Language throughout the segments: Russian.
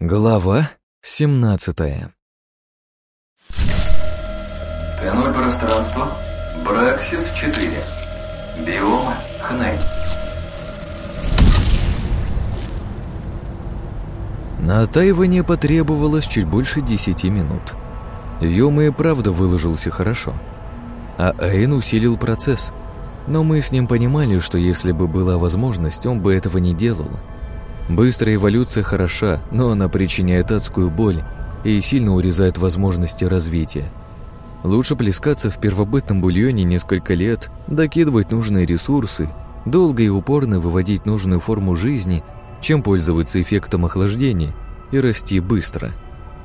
Глава 17 Т0 пространство, Браксис 4, биом Хней. На оттаивание потребовалось чуть больше десяти минут. Йома и правда выложился хорошо. А Эйн усилил процесс. Но мы с ним понимали, что если бы была возможность, он бы этого не делал. Быстрая эволюция хороша, но она причиняет адскую боль и сильно урезает возможности развития. Лучше плескаться в первобытном бульоне несколько лет, докидывать нужные ресурсы, долго и упорно выводить нужную форму жизни, чем пользоваться эффектом охлаждения и расти быстро.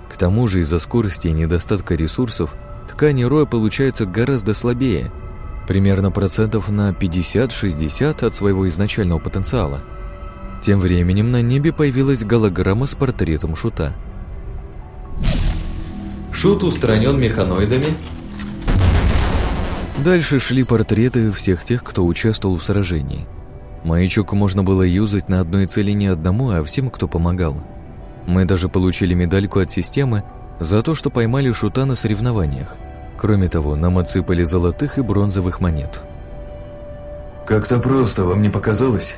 К тому же из-за скорости и недостатка ресурсов ткани роя получаются гораздо слабее, примерно процентов на 50-60 от своего изначального потенциала – тем временем на небе появилась голограмма с портретом Шута. Шут устранен механоидами. Дальше шли портреты всех тех, кто участвовал в сражении. Маячок можно было юзать на одной цели не одному, а всем, кто помогал. Мы даже получили медальку от системы за то, что поймали Шута на соревнованиях. Кроме того, нам отсыпали золотых и бронзовых монет. «Как-то просто, вам не показалось?»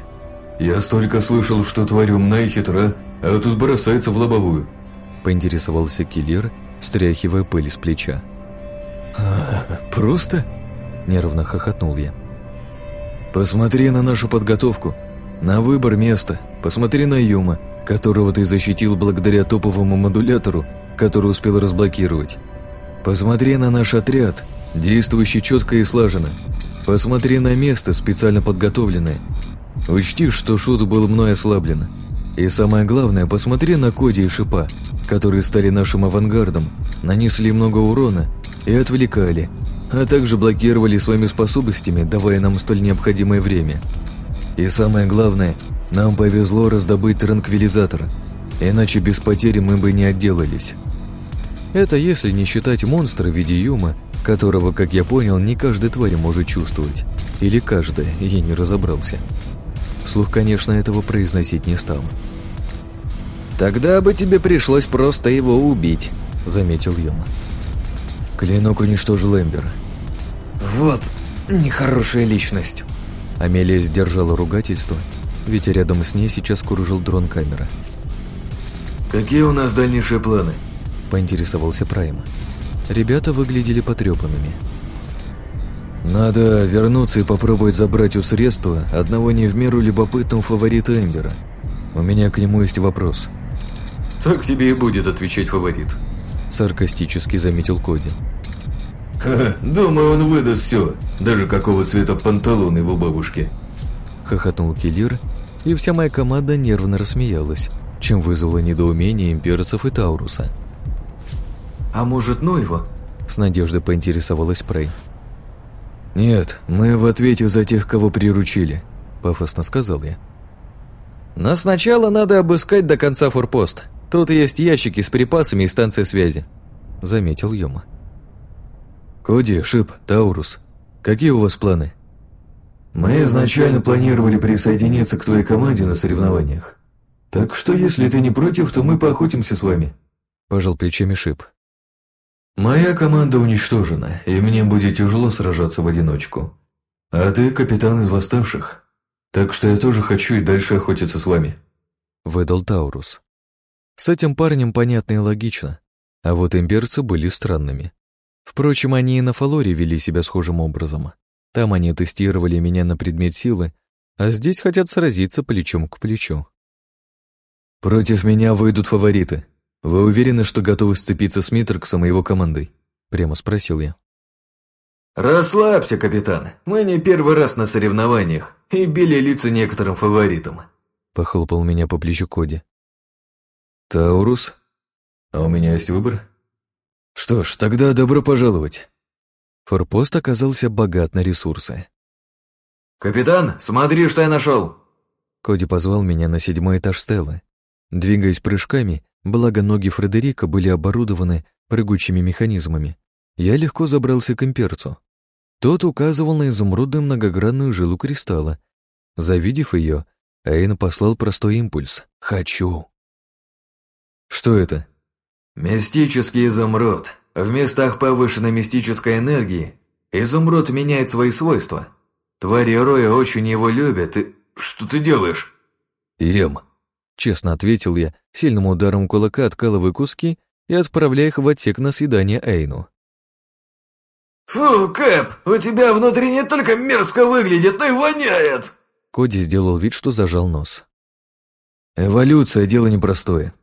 «Я столько слышал, что тварь умна и хитра, а тут бросается в лобовую», поинтересовался киллер, стряхивая пыль с плеча. «Просто?» – нервно хохотнул я. «Посмотри на нашу подготовку, на выбор места, посмотри на Юма, которого ты защитил благодаря топовому модулятору, который успел разблокировать. Посмотри на наш отряд, действующий четко и слаженно. Посмотри на место, специально подготовленное, Учти, что Шут был мной ослаблен. И самое главное, посмотри на Коди и Шипа, которые стали нашим авангардом, нанесли много урона и отвлекали, а также блокировали своими способностями, давая нам столь необходимое время. И самое главное, нам повезло раздобыть транквилизатор, иначе без потери мы бы не отделались. Это если не считать монстра в виде Юма, которого, как я понял, не каждая тварь может чувствовать. Или каждая, я не разобрался. Вслух, конечно, этого произносить не стал. «Тогда бы тебе пришлось просто его убить», — заметил Йома. Клинок уничтожил Эмбера. «Вот нехорошая личность». Амелия сдержала ругательство, ведь рядом с ней сейчас кружил дрон камера. «Какие у нас дальнейшие планы?» – поинтересовался Прайм. Ребята выглядели потрепанными. Надо вернуться и попробовать забрать у средства одного не в меру любопытного фаворита Эмбера. У меня к нему есть вопрос. Так тебе и будет отвечать фаворит. Саркастически заметил Коди. Ха, думаю, он выдаст все, даже какого цвета панталон его бабушки. Хохотнул киллер, и вся моя команда нервно рассмеялась, чем вызвало недоумение имперцев и Тауруса. «А может, ну его?» С надеждой поинтересовалась Прей. «Нет, мы в ответе за тех, кого приручили», — пафосно сказал я. «Но сначала надо обыскать до конца форпост. Тут есть ящики с припасами и станция связи», — заметил Йома. «Коди, Шип, Таурус, какие у вас планы?» «Мы изначально планировали присоединиться к твоей команде на соревнованиях. Так что, если ты не против, то мы поохотимся с вами», — пожал плечами Шип. «Моя команда уничтожена, и мне будет тяжело сражаться в одиночку. А ты капитан из восставших, так что я тоже хочу и дальше охотиться с вами», — выдал Таурус. С этим парнем понятно и логично, а вот имперцы были странными. Впрочем, они и на Фалоре вели себя схожим образом. Там они тестировали меня на предмет силы, а здесь хотят сразиться плечом к плечу. «Против меня выйдут фавориты», «Вы уверены, что готовы сцепиться с Митроксом и его командой?» – прямо спросил я. «Расслабься, капитан. Мы не первый раз на соревнованиях и били лица некоторым фаворитам», – похлопал меня по плечу Коди. «Таурус? А у меня есть выбор?» «Что ж, тогда добро пожаловать». Форпост оказался богат на ресурсы. «Капитан, смотри, что я нашел!» Коди позвал меня на седьмой этаж Стеллы. Двигаясь прыжками, Благо ноги Фредерика были оборудованы прыгучими механизмами. Я легко забрался к имперцу. Тот указывал на изумрудную многогранную жилу кристалла. Завидев ее, Эйн послал простой импульс «Хочу». Что это? Мистический изумруд. В местах повышенной мистической энергии изумруд меняет свои свойства. Твари Роя очень его любят и... Что ты делаешь? Ем. Честно ответил я, сильным ударом кулака откалывая куски и отправляя их в отсек на съедание Эйну. «Фу, Кэп, у тебя внутри не только мерзко выглядит, но и воняет!» Коди сделал вид, что зажал нос. «Эволюция — дело непростое».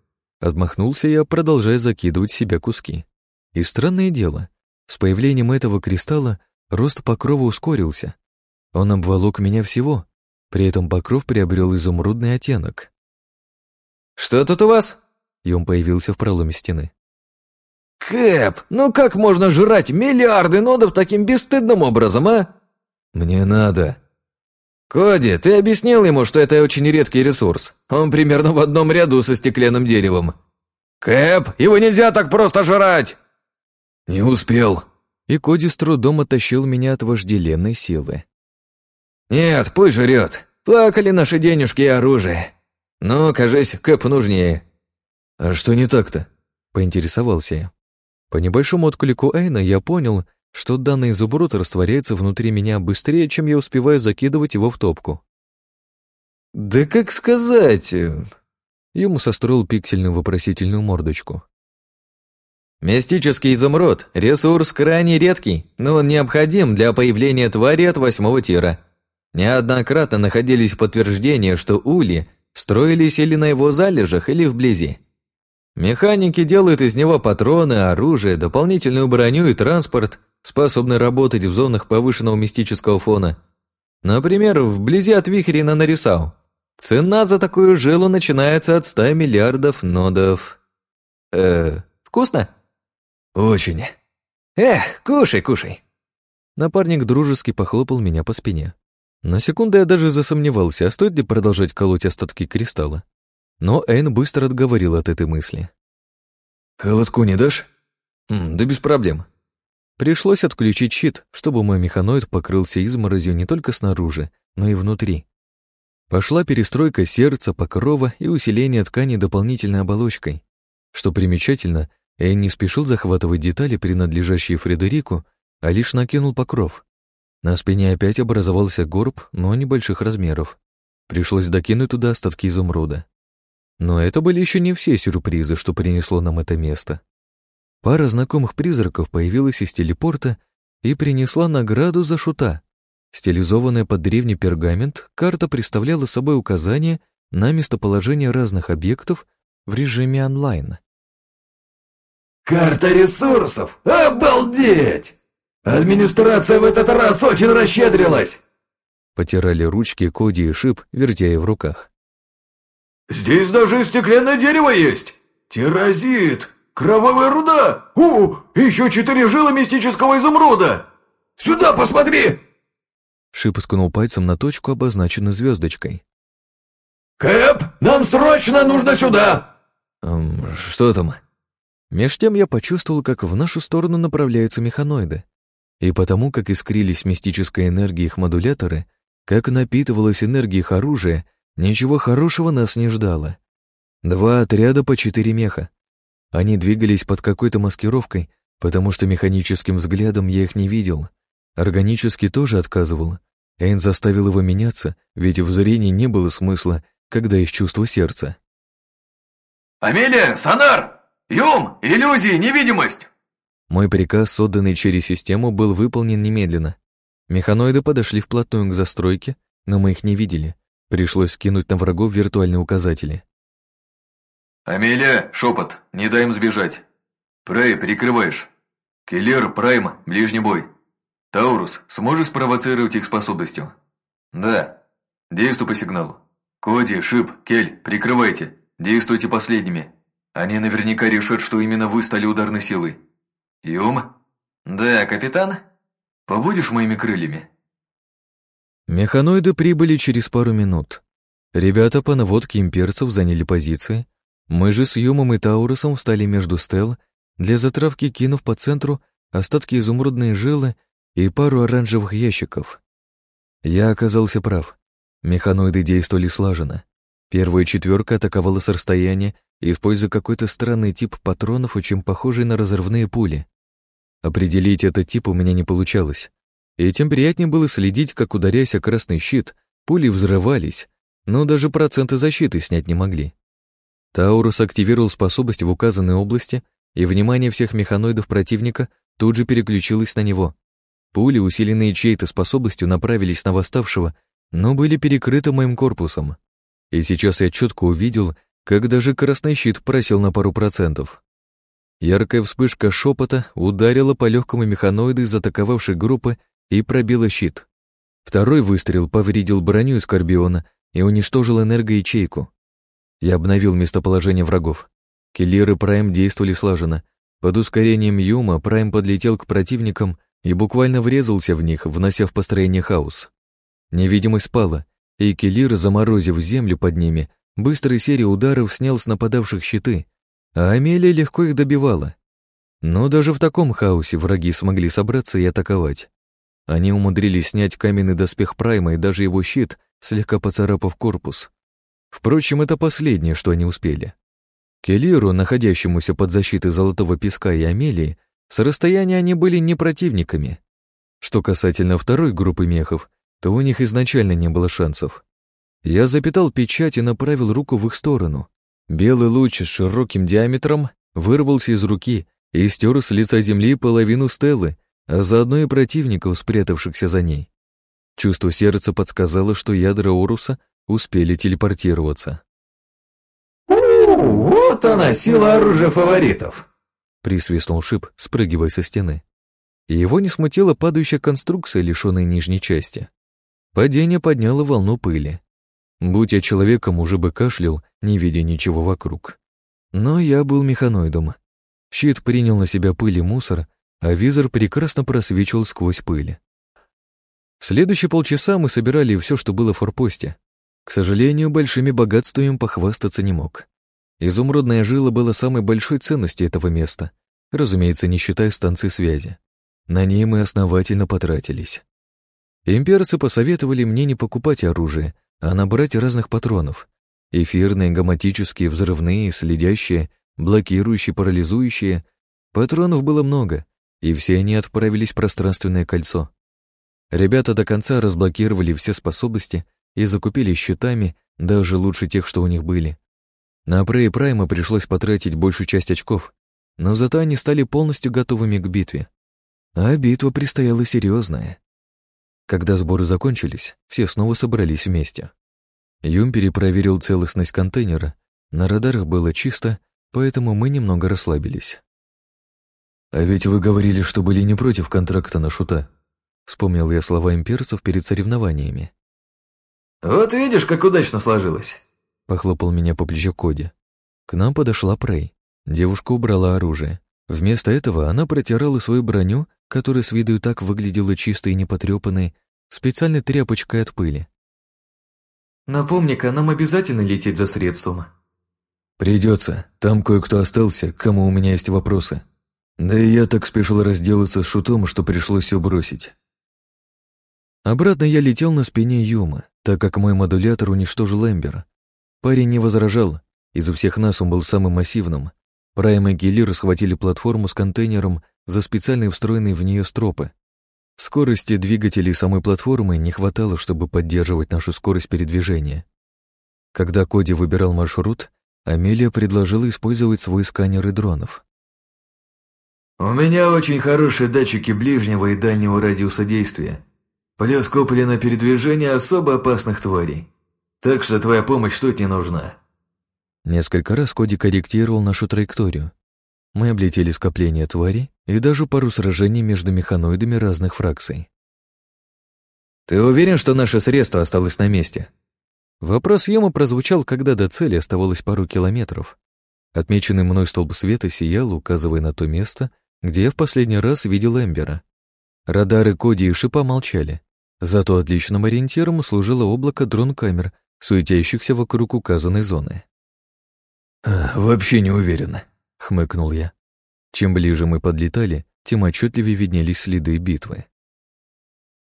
Отмахнулся я, продолжая закидывать в себя куски. И странное дело, с появлением этого кристалла рост покрова ускорился. Он обволок меня всего, при этом покров приобрел изумрудный оттенок. «Что тут у вас?» И он появился в проломе стены. «Кэп, ну как можно жрать миллиарды нодов таким бесстыдным образом, а?» «Мне надо». «Коди, ты объяснил ему, что это очень редкий ресурс. Он примерно в одном ряду со стеклянным деревом. Кэп, его нельзя так просто жрать!» «Не успел». И Коди с трудом оттащил меня от вожделенной силы. «Нет, пусть жрет. Плакали наши денежки и оружие. Но, кажись, Кэп нужнее». «А что не так-то?» — поинтересовался я. По небольшому отклику Эйна я понял, что данный изумруд растворяется внутри меня быстрее, чем я успеваю закидывать его в топку. «Да как сказать...» Ему состроил пиксельную вопросительную мордочку. «Мистический изумруд — ресурс крайне редкий, но он необходим для появления твари от восьмого тира. Неоднократно находились подтверждения, что ули строились или на его залежах, или вблизи. Механики делают из него патроны, оружие, дополнительную броню и транспорт, способный работать в зонах повышенного мистического фона. Например, вблизи от вихрей на Нарисау. Цена за такую жилу начинается от 100 миллиардов нодов. Э, вкусно? Очень. Эх, кушай, кушай. Напарник дружески похлопал меня по спине. На секунду я даже засомневался, а стоит ли продолжать колоть остатки кристалла. Но Энн быстро отговорил от этой мысли. «Холодку не дашь?» М, «Да без проблем». Пришлось отключить щит, чтобы мой механоид покрылся изморозью не только снаружи, но и внутри. Пошла перестройка сердца, покрова и усиление ткани дополнительной оболочкой. Что примечательно, Энн не спешил захватывать детали, принадлежащие Фредерику, а лишь накинул покров. На спине опять образовался горб, но небольших размеров. Пришлось докинуть туда остатки изумруда. Но это были еще не все сюрпризы, что принесло нам это место. Пара знакомых призраков появилась из телепорта и принесла награду за шута. Стилизованная под древний пергамент, карта представляла собой указание на местоположение разных объектов в режиме онлайн. «Карта ресурсов! Обалдеть! Администрация в этот раз очень расщедрилась!» Потирали ручки Коди и Шип, вертя в руках. «Здесь даже стеклянное дерево есть! Тирозит! Кровавая руда! У, еще четыре жилы мистического изумруда! Сюда посмотри!» Шип ткнул пальцем на точку, обозначенную звездочкой. «Кэп, нам срочно нужно сюда!» эм, «Что там?» Меж тем я почувствовал, как в нашу сторону направляются механоиды. И потому, как искрились мистической энергией их модуляторы, как напитывалась энергией их оружия, Ничего хорошего нас не ждало. Два отряда по четыре меха. Они двигались под какой-то маскировкой, потому что механическим взглядом я их не видел. Органически тоже отказывал. Эйн заставил его меняться, ведь в зрении не было смысла, когда есть чувство сердца. «Амелия! Сонар! Юм! Иллюзии! Невидимость!» Мой приказ, отданный через систему, был выполнен немедленно. Механоиды подошли вплотную к застройке, но мы их не видели. Пришлось скинуть на врагов виртуальные указатели. «Амелия, шепот, не дай им сбежать. Прей, прикрываешь. Киллер, Прайм, ближний бой. Таурус, сможешь спровоцировать их способностью?» «Да. Действуй по сигналу. Коди, Шип, Кель, прикрывайте. Действуйте последними. Они наверняка решат, что именно вы стали ударной силой. Юм?» «Да, капитан?» «Побудешь моими крыльями?» Механоиды прибыли через пару минут. Ребята по наводке имперцев заняли позиции. Мы же с Юмом и Таурусом встали между стел, для затравки кинув по центру остатки изумрудной жилы и пару оранжевых ящиков. Я оказался прав. Механоиды действовали слаженно. Первая четверка атаковала с расстояния используя какой-то странный тип патронов, очень похожий на разрывные пули. Определить этот тип у меня не получалось. И тем приятнее было следить, как, ударяясь о красный щит, пули взрывались, но даже проценты защиты снять не могли. Таурус активировал способность в указанной области, и внимание всех механоидов противника тут же переключилось на него. Пули, усиленные чьей-то способностью, направились на восставшего, но были перекрыты моим корпусом. И сейчас я четко увидел, как даже красный щит просел на пару процентов. Яркая вспышка шепота ударила по легкому механоиду из атаковавшей группы и пробила щит. Второй выстрел повредил броню из и уничтожил энергоячейку. Я обновил местоположение врагов. Киллер и Прайм действовали слаженно. Под ускорением Юма Прайм подлетел к противникам и буквально врезался в них, внося в построение хаос. Невидимость спала, и Киллер, заморозив землю под ними, быстрой серией ударов снял с нападавших щиты, а Амелия легко их добивала. Но даже в таком хаосе враги смогли собраться и атаковать. Они умудрились снять каменный доспех Прайма и даже его щит, слегка поцарапав корпус. Впрочем, это последнее, что они успели. Келиру, находящемуся под защитой Золотого Песка и Амелии, с расстояния они были не противниками. Что касательно второй группы мехов, то у них изначально не было шансов. Я запитал печать и направил руку в их сторону. Белый луч с широким диаметром вырвался из руки и стер с лица земли половину стелы, а заодно и противников, спрятавшихся за ней. Чувство сердца подсказало, что ядра Оруса успели телепортироваться. «Вот она, сила оружия фаворитов!» присвистнул Шип, спрыгивая со стены. И его не смутила падающая конструкция, лишенная нижней части. Падение подняло волну пыли. Будь я человеком, уже бы кашлял, не видя ничего вокруг. Но я был механоидом. Щит принял на себя пыль и мусор, а визор прекрасно просвечивал сквозь пыль. Следующие полчаса мы собирали все, что было в форпосте. К сожалению, большими богатствами похвастаться не мог. Изумрудная жила была самой большой ценностью этого места, разумеется, не считая станции связи. На ней мы основательно потратились. Имперцы посоветовали мне не покупать оружие, а набрать разных патронов. Эфирные, гоматические, взрывные, следящие, блокирующие, парализующие. Патронов было много, и все они отправились в пространственное кольцо. Ребята до конца разблокировали все способности и закупили щитами, даже лучше тех, что у них были. На Прей Прайма пришлось потратить большую часть очков, но зато они стали полностью готовыми к битве. А битва предстояла серьезная. Когда сборы закончились, все снова собрались вместе. Юм перепроверил целостность контейнера, на радарах было чисто, поэтому мы немного расслабились. «А ведь вы говорили, что были не против контракта на шута», вспомнил я слова имперцев перед соревнованиями. «Вот видишь, как удачно сложилось!» Похлопал меня по плечу Коди. К нам подошла Прей. Девушка убрала оружие. Вместо этого она протирала свою броню, которая с виду и так выглядела чистой и непотрепанной, специальной тряпочкой от пыли. «Напомни-ка, нам обязательно лететь за средством?» «Придется. Там кое-кто остался, кому у меня есть вопросы. Да и я так спешил разделаться с шутом, что пришлось все бросить». Обратно я летел на спине Юма, так как мой модулятор уничтожил Эмбер. Парень не возражал, из всех нас он был самым массивным. Прайм и Гелир схватили платформу с контейнером за специальные встроенные в нее стропы. Скорости двигателей самой платформы не хватало, чтобы поддерживать нашу скорость передвижения. Когда Коди выбирал маршрут, Амелия предложила использовать свой сканер и дронов. «У меня очень хорошие датчики ближнего и дальнего радиуса действия. Плюс куплено передвижение особо опасных тварей. Так что твоя помощь тут не нужна». Несколько раз Коди корректировал нашу траекторию. Мы облетели скопление тварей и даже пару сражений между механоидами разных фракций. «Ты уверен, что наше средство осталось на месте?» Вопрос Йома прозвучал, когда до цели оставалось пару километров. Отмеченный мной столб света сиял, указывая на то место, где я в последний раз видел Эмбера. Радары Коди и Шипа молчали. Зато отличным ориентиром служило облако дрон-камер, суетящихся вокруг указанной зоны. «Вообще не уверен», — хмыкнул я. Чем ближе мы подлетали, тем отчетливее виднелись следы битвы.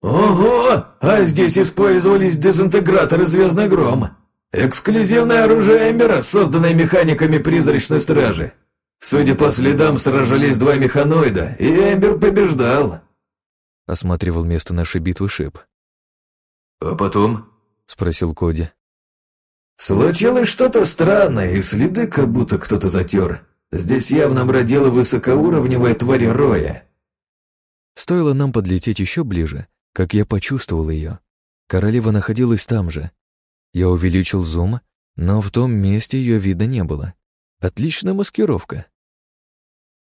«Ого! А здесь использовались дезинтеграторы «Звездный гром». Эксклюзивное оружие Эмбера, созданное механиками призрачной стражи. Судя по следам, сражались два механоида, и Эмбер побеждал. Осматривал место нашей битвы Шип. «А потом?» — спросил Коди. «Случилось что-то странное, и следы как будто кто-то затер. Здесь явно бродила высокоуровневая тварь Роя». Стоило нам подлететь еще ближе, как я почувствовал ее. Королева находилась там же. Я увеличил зум, но в том месте ее вида не было. Отличная маскировка.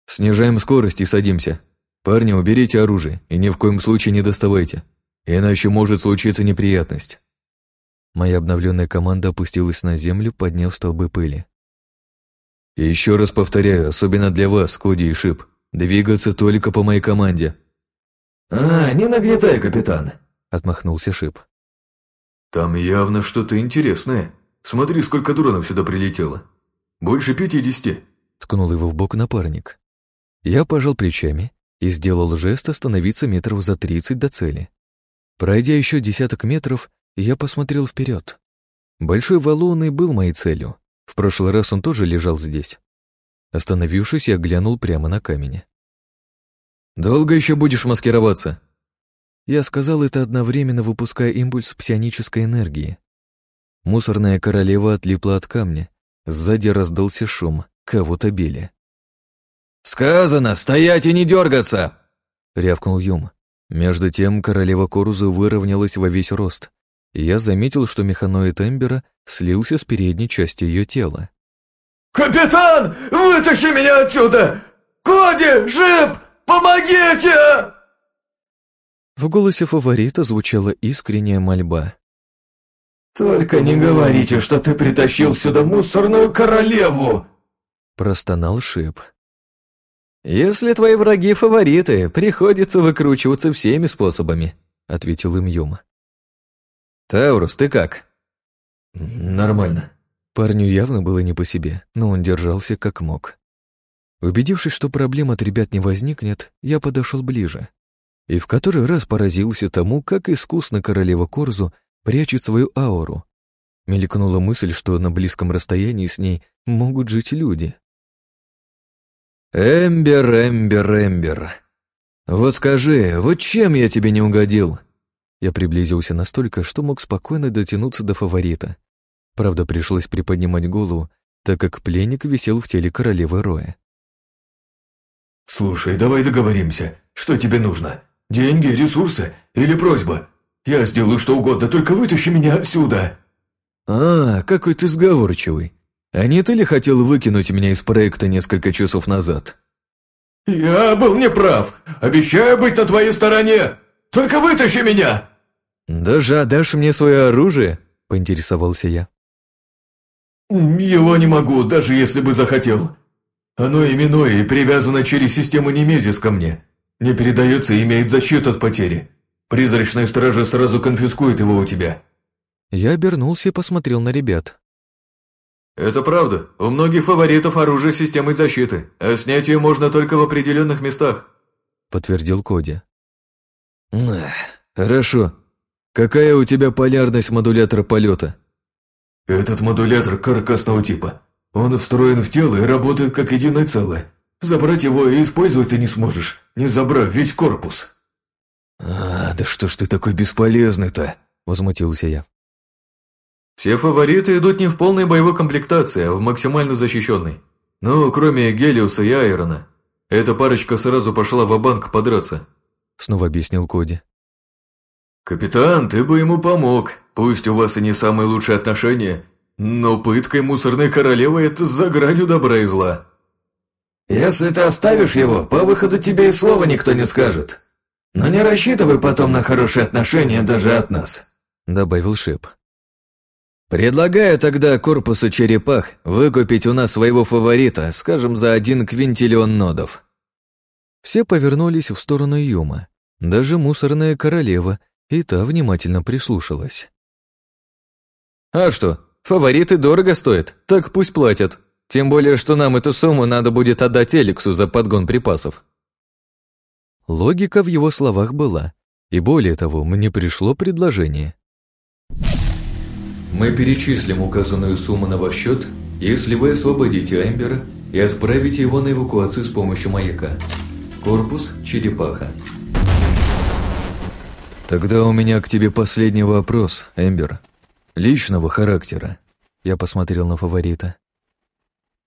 «Снижаем скорость и садимся. Парни, уберите оружие и ни в коем случае не доставайте, иначе может случиться неприятность». Моя обновленная команда опустилась на землю, подняв столбы пыли. И еще раз повторяю, особенно для вас, Коди и Шип, двигаться только по моей команде. «А, не нагнетай, капитан», — отмахнулся Шип. «Там явно что-то интересное. Смотри, сколько дронов сюда прилетело. Больше пятидесяти», — ткнул его в бок напарник. Я пожал плечами и сделал жест остановиться метров за тридцать до цели. Пройдя еще десяток метров, я посмотрел вперед. Большой валун и был моей целью. В прошлый раз он тоже лежал здесь. Остановившись, я глянул прямо на камень. «Долго еще будешь маскироваться?» Я сказал это одновременно, выпуская импульс псионической энергии. Мусорная королева отлипла от камня. Сзади раздался шум, кого-то били. «Сказано, стоять и не дергаться!» — рявкнул Юм. Между тем королева Корузу выровнялась во весь рост, и я заметил, что механоид Эмбера слился с передней части ее тела. «Капитан, вытащи меня отсюда! Коди, Жип, помогите!» В голосе фаворита звучала искренняя мольба. «Только не говорите, что ты притащил сюда мусорную королеву!» Простонал Шип. «Если твои враги фавориты, приходится выкручиваться всеми способами», ответил им Юм. «Таурус, ты как?» «Нормально». Парню явно было не по себе, но он держался как мог. Убедившись, что проблем от ребят не возникнет, я подошел ближе. И в который раз поразился тому, как искусно королева Корзу прячет свою ауру. Мелькнула мысль, что на близком расстоянии с ней могут жить люди. «Эмбер, Эмбер, Эмбер, вот скажи, вот чем я тебе не угодил?» Я приблизился настолько, что мог спокойно дотянуться до фаворита. Правда, пришлось приподнимать голову, так как пленник висел в теле королевы Роя. «Слушай, давай договоримся. Что тебе нужно? Деньги, ресурсы или просьба? Я сделаю что угодно, только вытащи меня отсюда!» «А, какой ты сговорчивый. А не ты ли хотел выкинуть меня из проекта несколько часов назад?» «Я был неправ. Обещаю быть на твоей стороне. Только вытащи меня!» «Даже отдашь мне свое оружие?» – поинтересовался я. «Его не могу, даже если бы захотел. Оно именное и привязано через систему Немезис ко мне. Не передается и имеет защиту от потери. Призрачная стража сразу конфискует его у тебя». Я обернулся и посмотрел на ребят. «Это правда. У многих фаворитов оружие с системой защиты, а снять ее можно только в определенных местах», — подтвердил Коди. «Хорошо. Какая у тебя полярность модулятора полета?» «Этот модулятор каркасного типа. Он встроен в тело и работает как единое целое. Забрать его и использовать ты не сможешь, не забрав весь корпус». «А, да что ж ты такой бесполезный-то?» – возмутился я. «Все фавориты идут не в полной боевой комплектации, а в максимально защищенной. Ну, кроме Гелиуса и Айрона. Эта парочка сразу пошла в банк подраться», – снова объяснил Коди. «Капитан, ты бы ему помог. Пусть у вас и не самые лучшие отношения, но пыткой мусорной королевы это за гранью добра и зла». «Если ты оставишь его, по выходу тебе и слова никто не скажет. Но не рассчитывай потом на хорошие отношения даже от нас», — добавил Шип. «Предлагаю тогда корпусу черепах выкупить у нас своего фаворита, скажем, за один квинтиллион нодов». Все повернулись в сторону Юма. Даже мусорная королева, и та внимательно прислушалась. «А что, фавориты дорого стоят, так пусть платят. Тем более, что нам эту сумму надо будет отдать Эликсу за подгон припасов». Логика в его словах была, и более того, мне пришло предложение. Мы перечислим указанную сумму на ваш счет, если вы освободите Эмбера и отправите его на эвакуацию с помощью маяка. Корпус «Черепаха». Тогда у меня к тебе последний вопрос, Эмбер. Личного характера. Я посмотрел на фаворита.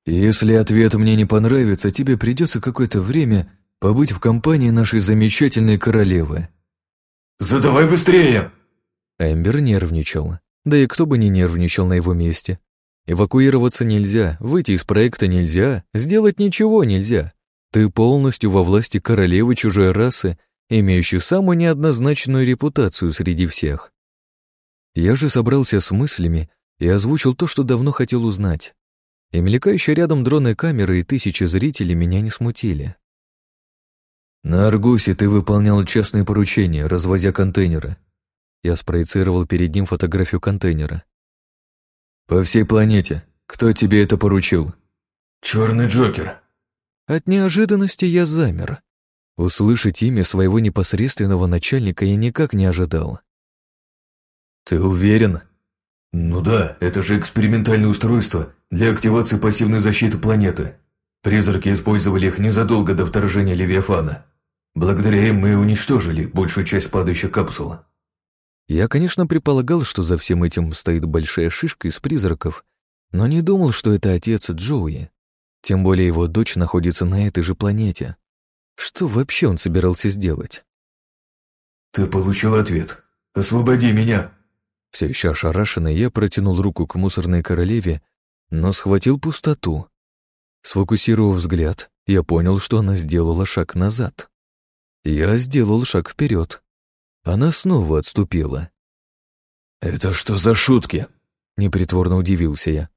Если ответ мне не понравится, тебе придется какое-то время побыть в компании нашей замечательной королевы. «Задавай быстрее!» Эмбер нервничал. Да и кто бы не нервничал на его месте. Эвакуироваться нельзя, выйти из проекта нельзя, сделать ничего нельзя. Ты полностью во власти королевы чужой расы, имеющей самую неоднозначную репутацию среди всех. Я же собрался с мыслями и озвучил то, что давно хотел узнать. И мелькающие рядом дроны камеры и тысячи зрителей меня не смутили. На Аргусе ты выполнял частные поручения, развозя контейнеры. Я спроецировал перед ним фотографию контейнера. По всей планете. Кто тебе это поручил? Черный Джокер. От неожиданности я замер. Услышать имя своего непосредственного начальника я никак не ожидал. Ты уверен? Ну да, это же экспериментальное устройство для активации пассивной защиты планеты. Призраки использовали их незадолго до вторжения Левиафана. Благодаря им мы уничтожили большую часть падающих капсул. Я, конечно, предполагал, что за всем этим стоит большая шишка из призраков, но не думал, что это отец Джоуи. Тем более его дочь находится на этой же планете. Что вообще он собирался сделать? «Ты получил ответ. Освободи меня!» Все еще ошарашенный, я протянул руку к мусорной королеве, но схватил пустоту. Сфокусировав взгляд, я понял, что она сделала шаг назад. Я сделал шаг вперед. Она снова отступила. «Это что за шутки?» — непритворно удивился я.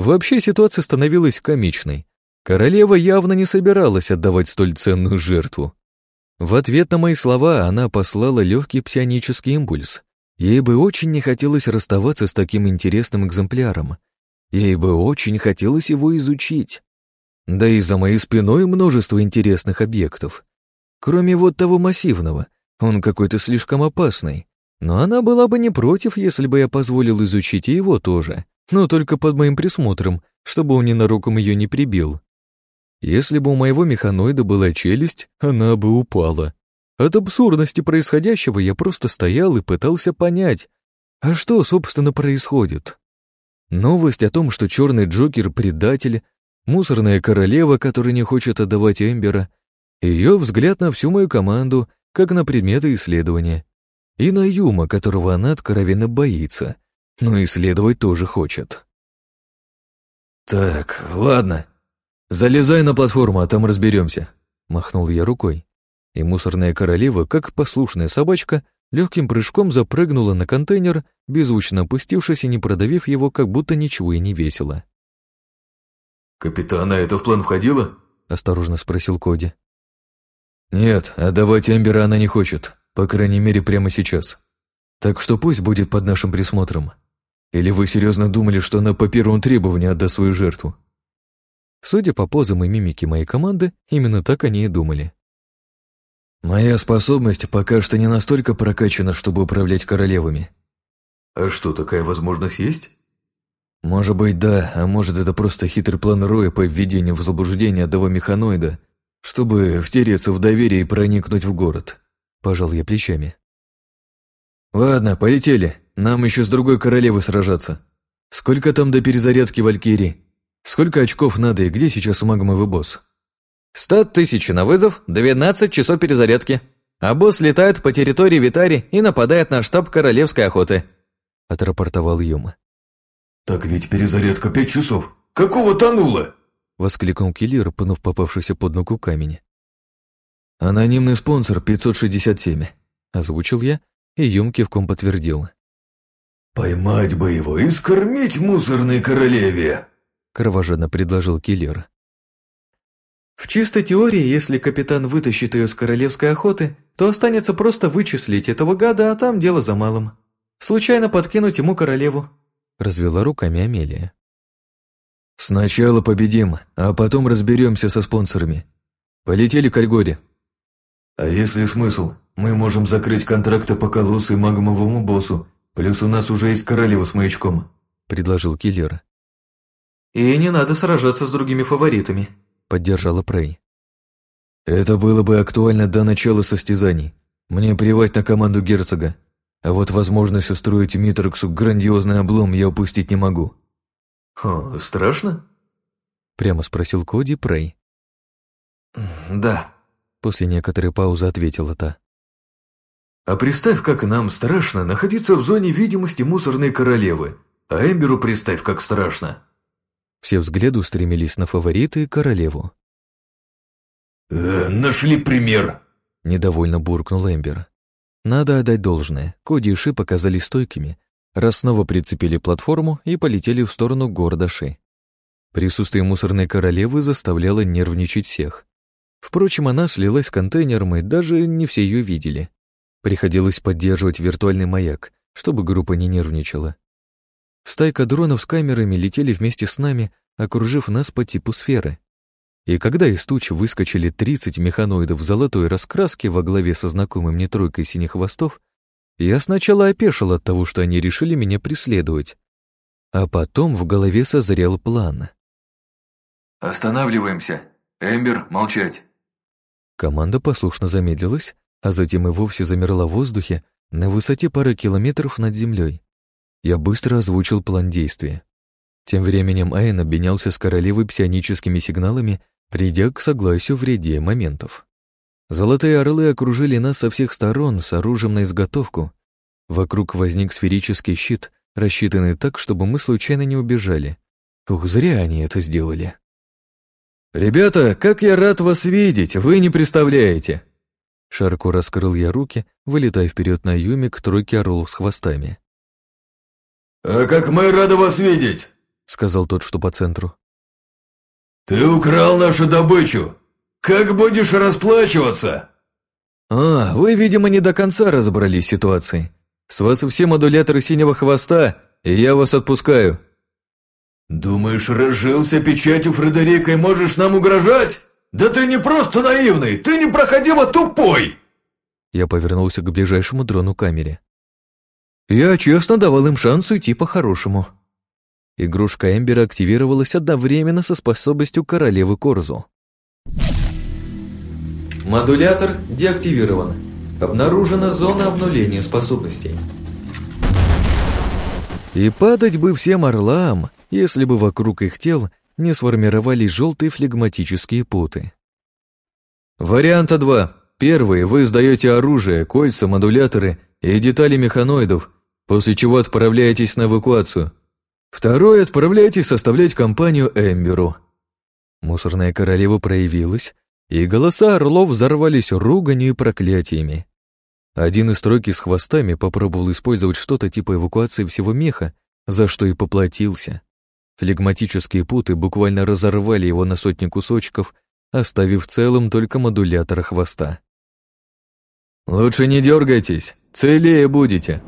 Вообще ситуация становилась комичной. Королева явно не собиралась отдавать столь ценную жертву. В ответ на мои слова она послала легкий псионический импульс. Ей бы очень не хотелось расставаться с таким интересным экземпляром. Ей бы очень хотелось его изучить. Да и за моей спиной множество интересных объектов. Кроме вот того массивного, он какой-то слишком опасный. Но она была бы не против, если бы я позволил изучить и его тоже, но только под моим присмотром, чтобы он ненароком ее не прибил. Если бы у моего механоида была челюсть, она бы упала. От абсурдности происходящего я просто стоял и пытался понять, а что, собственно, происходит. Новость о том, что черный Джокер — предатель, мусорная королева, которая не хочет отдавать Эмбера — ее взгляд на всю мою команду, как на предметы исследования. И на Юма, которого она откровенно боится, но исследовать тоже хочет. «Так, ладно. Залезай на платформу, а там разберемся», — махнул я рукой. И мусорная королева, как послушная собачка, легким прыжком запрыгнула на контейнер, беззвучно опустившись и не продавив его, как будто ничего и не весело. «Капитана, это в план входило?» — осторожно спросил Коди. «Нет, отдавать Эмбера она не хочет, по крайней мере, прямо сейчас. Так что пусть будет под нашим присмотром. Или вы серьезно думали, что она по первому требованию отдаст свою жертву?» Судя по позам и мимике моей команды, именно так они и думали. «Моя способность пока что не настолько прокачана, чтобы управлять королевами». «А что, такая возможность есть?» «Может быть, да, а может, это просто хитрый план Роя по введению в заблуждение одного механоида, чтобы втереться в доверие и проникнуть в город», — пожал я плечами. «Ладно, полетели. Нам еще с другой королевой сражаться. Сколько там до перезарядки Валькирии? Сколько очков надо и где сейчас магмовый босс?» «Сто тысяч на вызов, двенадцать часов перезарядки. А босс летает по территории Витари и нападает на штаб королевской охоты», — отрапортовал Юма. «Так ведь перезарядка пять часов. Какого тонуло?» Воскликнул киллер, пнув попавшийся под ногу камень. «Анонимный спонсор 567», — озвучил я, и Юм кивком подтвердил. «Поймать бы его и скормить мусорной королеве!» — кровожадно предложил киллер. «В чистой теории, если капитан вытащит ее с королевской охоты, то останется просто вычислить этого гада, а там дело за малым. Случайно подкинуть ему королеву», — развела руками Амелия. «Сначала победим, а потом разберемся со спонсорами. Полетели к Альгоре». «А если смысл? Мы можем закрыть контракты по колоссу и магмовому боссу Плюс у нас уже есть королева с маячком», — предложил киллер. «И не надо сражаться с другими фаворитами», — поддержала Прей. «Это было бы актуально до начала состязаний. Мне плевать на команду герцога. А вот возможность устроить Митроксу грандиозный облом я упустить не могу». «Хо, страшно?» — прямо спросил Коди Прей. «Да», — после некоторой паузы ответила та. «А представь, как нам страшно находиться в зоне видимости мусорной королевы, а Эмберу представь, как страшно». Все взгляды устремились на фавориты и королеву. «Э, «Нашли пример!» — недовольно буркнул Эмбер. Надо отдать должное, Коди и Ши показались стойкими, раз снова прицепили платформу и полетели в сторону города Ши. Присутствие мусорной королевы заставляло нервничать всех. Впрочем, она слилась с контейнером, и даже не все ее видели. Приходилось поддерживать виртуальный маяк, чтобы группа не нервничала. Стайка дронов с камерами летели вместе с нами, окружив нас по типу сферы. И когда из туч выскочили 30 механоидов золотой раскраске во главе со знакомым мне тройкой синих хвостов, я сначала опешил от того, что они решили меня преследовать. А потом в голове созрел план. «Останавливаемся. Эмбер, молчать». Команда послушно замедлилась, а затем и вовсе замерла в воздухе на высоте пары километров над землей. Я быстро озвучил план действия. Тем временем Айн обменялся с королевой псионическими сигналами, придя к согласию в ряде моментов. Золотые орлы окружили нас со всех сторон с оружием на изготовку. Вокруг возник сферический щит, рассчитанный так, чтобы мы случайно не убежали. Ух, зря они это сделали. «Ребята, как я рад вас видеть, вы не представляете!» Широко раскрыл я руки, вылетая вперед на Юми к тройке орлов с хвостами. «А как мы рады вас видеть!» — сказал тот, что по центру. «Ты украл нашу добычу! Как будешь расплачиваться?» «А, вы, видимо, не до конца разобрались с ситуацией. С вас все модуляторы синего хвоста, и я вас отпускаю». «Думаешь, разжился печатью Фредерика и можешь нам угрожать? Да ты не просто наивный, ты непроходимо тупой!» Я повернулся к ближайшему дрону камере. «Я честно давал им шанс уйти по-хорошему». Игрушка Эмбера активировалась одновременно со способностью королевы Корзу. Модулятор деактивирован. Обнаружена зона обнуления способностей. И падать бы всем орлам, если бы вокруг их тел не сформировались желтые флегматические путы. Варианта 2. Первый. Вы сдаете оружие, кольца, модуляторы и детали механоидов, после чего отправляетесь на эвакуацию. Второй. Отправляетесь составлять компанию Эмберу. Мусорная королева проявилась, и голоса орлов взорвались руганью и проклятиями. Один из тройки с хвостами попробовал использовать что-то типа эвакуации всего меха, за что и поплатился. Флегматические путы буквально разорвали его на сотни кусочков, оставив целым только модулятор хвоста. «Лучше не дергайтесь, целее будете»,